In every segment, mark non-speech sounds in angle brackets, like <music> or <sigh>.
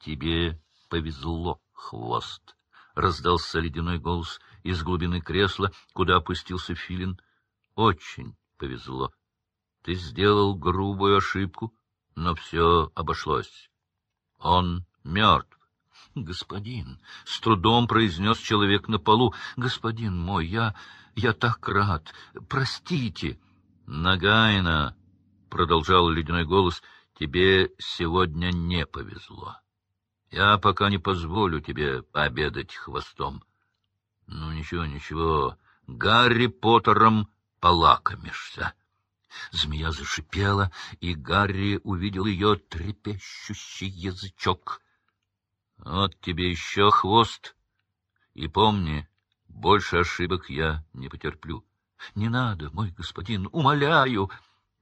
Тебе повезло, хвост. Раздался ледяной голос из глубины кресла, куда опустился Филин. Очень повезло. Ты сделал грубую ошибку, но все обошлось. Он мертв. — Господин, — с трудом произнес человек на полу, — господин мой, я... я так рад. Простите. — Нагайна, — продолжал ледяной голос, — тебе сегодня не повезло. Я пока не позволю тебе пообедать хвостом. Ну, ничего, ничего, Гарри Поттером полакомишься. Змея зашипела, и Гарри увидел ее трепещущий язычок. Вот тебе еще хвост. И помни, больше ошибок я не потерплю. — Не надо, мой господин, умоляю!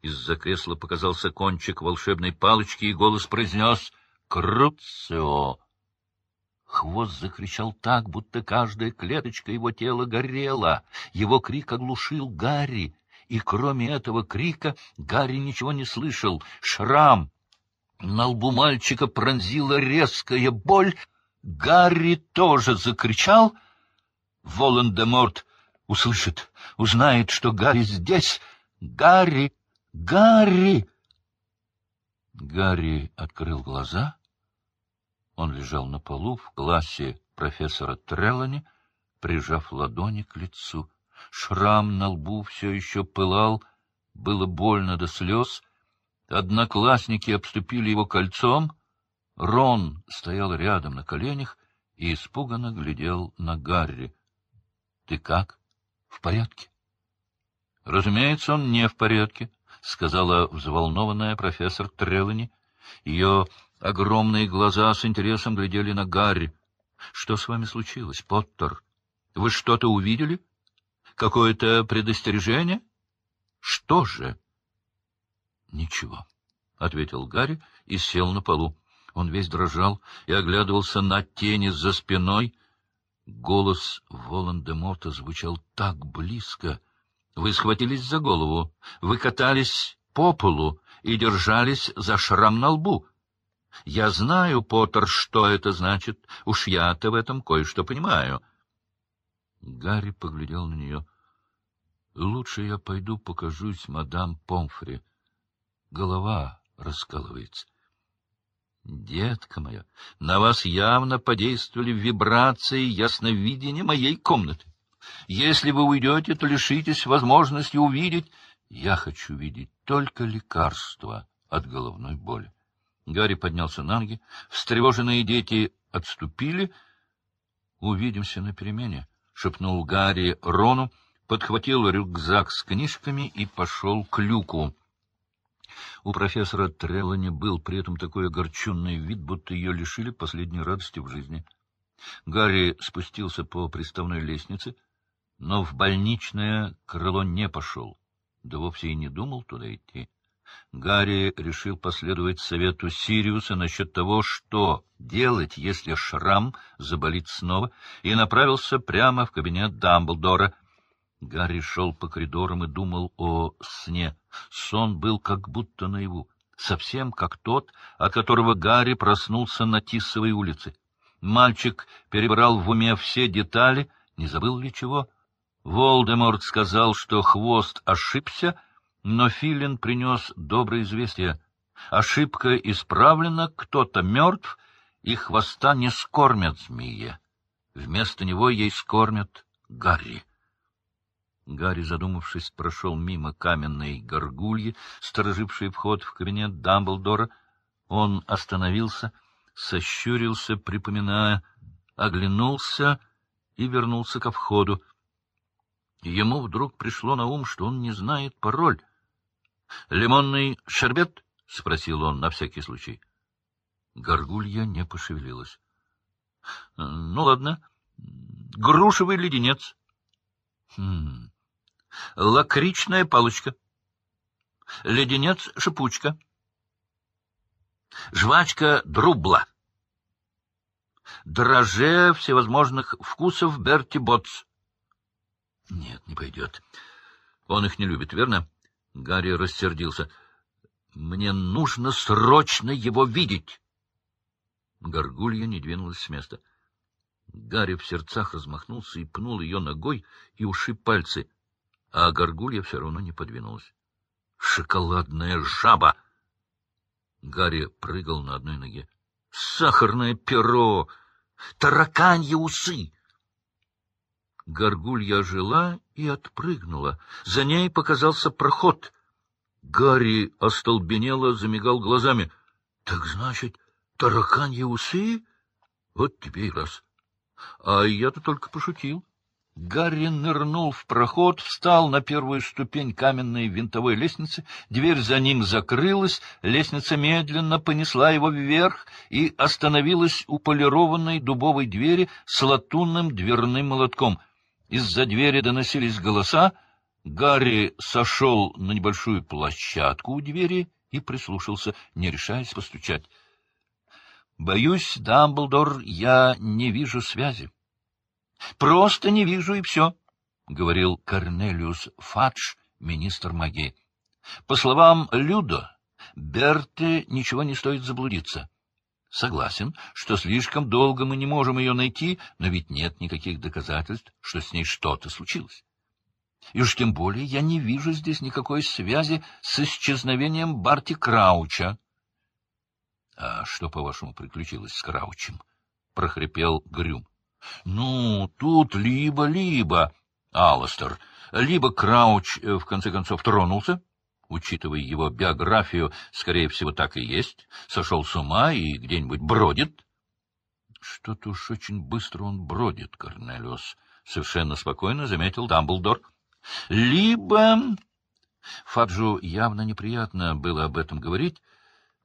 Из-за кресла показался кончик волшебной палочки, и голос произнес «Круцио!». Хвост закричал так, будто каждая клеточка его тела горела. Его крик оглушил Гарри, и кроме этого крика Гарри ничего не слышал. Шрам на лбу мальчика пронзила резкая боль. Гарри тоже закричал. Волан-де-Морт услышит, узнает, что Гарри здесь. Гарри! Гарри! Гарри открыл глаза. Он лежал на полу в классе профессора Треллани, прижав ладони к лицу. Шрам на лбу все еще пылал, было больно до слез. Одноклассники обступили его кольцом. Рон стоял рядом на коленях и испуганно глядел на Гарри. — Ты как? В порядке? — Разумеется, он не в порядке, — сказала взволнованная профессор Трелани. Ее огромные глаза с интересом глядели на Гарри. — Что с вами случилось, Поттер? Вы что-то увидели? — Какое-то предостережение? Что же? Ничего, — ответил Гарри и сел на полу. Он весь дрожал и оглядывался на тени за спиной. Голос Волан-де-Морта звучал так близко. Вы схватились за голову, вы катались по полу и держались за шрам на лбу. Я знаю, Поттер, что это значит. Уж я-то в этом кое-что понимаю. Гарри поглядел на нее. — Лучше я пойду покажусь мадам Помфри. Голова раскалывается. — Детка моя, на вас явно подействовали вибрации ясновидения моей комнаты. Если вы уйдете, то лишитесь возможности увидеть... Я хочу видеть только лекарства от головной боли. Гарри поднялся на ноги. Встревоженные дети отступили. — Увидимся на перемене, — шепнул Гарри Рону, подхватил рюкзак с книжками и пошел к люку. У профессора Треллани был при этом такой огорченный вид, будто ее лишили последней радости в жизни. Гарри спустился по приставной лестнице, но в больничное крыло не пошел, да вовсе и не думал туда идти. Гарри решил последовать совету Сириуса насчет того, что делать, если шрам заболит снова, и направился прямо в кабинет Дамблдора. Гарри шел по коридорам и думал о сне. Сон был как будто наяву, совсем как тот, от которого Гарри проснулся на Тисовой улице. Мальчик перебрал в уме все детали, не забыл ли чего. Волдеморт сказал, что хвост ошибся — но Филин принес доброе известие. Ошибка исправлена, кто-то мертв, и хвоста не скормят змеи. Вместо него ей скормят Гарри. Гарри, задумавшись, прошел мимо каменной горгульи, сторожившей вход в кабинет Дамблдора. Он остановился, сощурился, припоминая, оглянулся и вернулся ко входу. Ему вдруг пришло на ум, что он не знает пароль. — Лимонный шербет? — спросил он на всякий случай. Горгулья не пошевелилась. — Ну, ладно. Грушевый леденец. Хм. Лакричная палочка. Леденец-шипучка. Жвачка друбла. Дроже всевозможных вкусов Берти Ботс. Нет, не пойдет. Он их не любит, верно? Гарри рассердился. — Мне нужно срочно его видеть. Горгулья не двинулась с места. Гарри в сердцах размахнулся и пнул ее ногой и ушиб пальцы, а горгулья все равно не подвинулась. «Шоколадная жаба!» Гарри прыгал на одной ноге. «Сахарное перо! Тараканьи усы!» Горгулья ожила и отпрыгнула. За ней показался проход. Гарри остолбенело замигал глазами. — Так значит, тараканьи усы? Вот тебе и раз. А я-то только пошутил. Гарри нырнул в проход, встал на первую ступень каменной винтовой лестницы, дверь за ним закрылась, лестница медленно понесла его вверх и остановилась у полированной дубовой двери с латунным дверным молотком. Из-за двери доносились голоса, Гарри сошел на небольшую площадку у двери и прислушался, не решаясь постучать. — Боюсь, Дамблдор, я не вижу связи. — Просто не вижу, и все, — говорил Корнелиус Фадж, министр магии. — По словам Людо, Берте ничего не стоит заблудиться. Согласен, что слишком долго мы не можем ее найти, но ведь нет никаких доказательств, что с ней что-то случилось. И уж тем более я не вижу здесь никакой связи с исчезновением Барти Крауча. — А что, по-вашему, приключилось с Краучем? — прохрипел Грюм. — Ну, тут либо-либо, Алластер, либо Крауч, э, в конце концов, тронулся, учитывая его биографию, скорее всего, так и есть, сошел с ума и где-нибудь бродит. — Что-то уж очень быстро он бродит, Корнелиус, — совершенно спокойно заметил Дамблдор. — Либо... Фаджу явно неприятно было об этом говорить,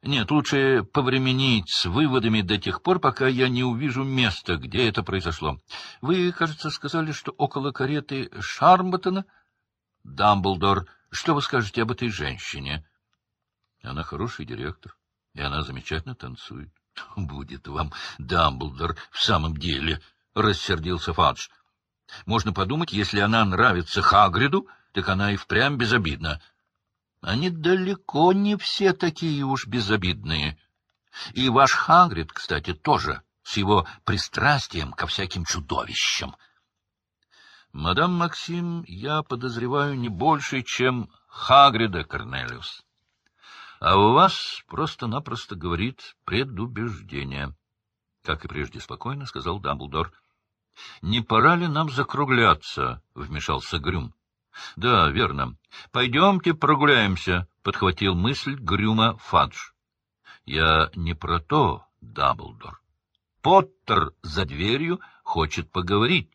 нет, лучше повременить с выводами до тех пор, пока я не увижу места, где это произошло. Вы, кажется, сказали, что около кареты Шармботтона... Дамблдор, что вы скажете об этой женщине? Она хороший директор, и она замечательно танцует. <laughs> — Будет вам, Дамблдор, в самом деле, — рассердился Фадж. — Можно подумать, если она нравится Хагриду, так она и впрямь безобидна. — они далеко не все такие уж безобидные. И ваш Хагрид, кстати, тоже, с его пристрастием ко всяким чудовищам. Мадам Максим, я подозреваю не больше, чем Хагрида Корнелиус. А у вас просто-напросто говорит предубеждение. Как и прежде спокойно сказал Дамблдор. — Не пора ли нам закругляться? — вмешался Грюм. — Да, верно. Пойдемте прогуляемся, — подхватил мысль Грюма Фадж. — Я не про то, Даблдор. Поттер за дверью хочет поговорить.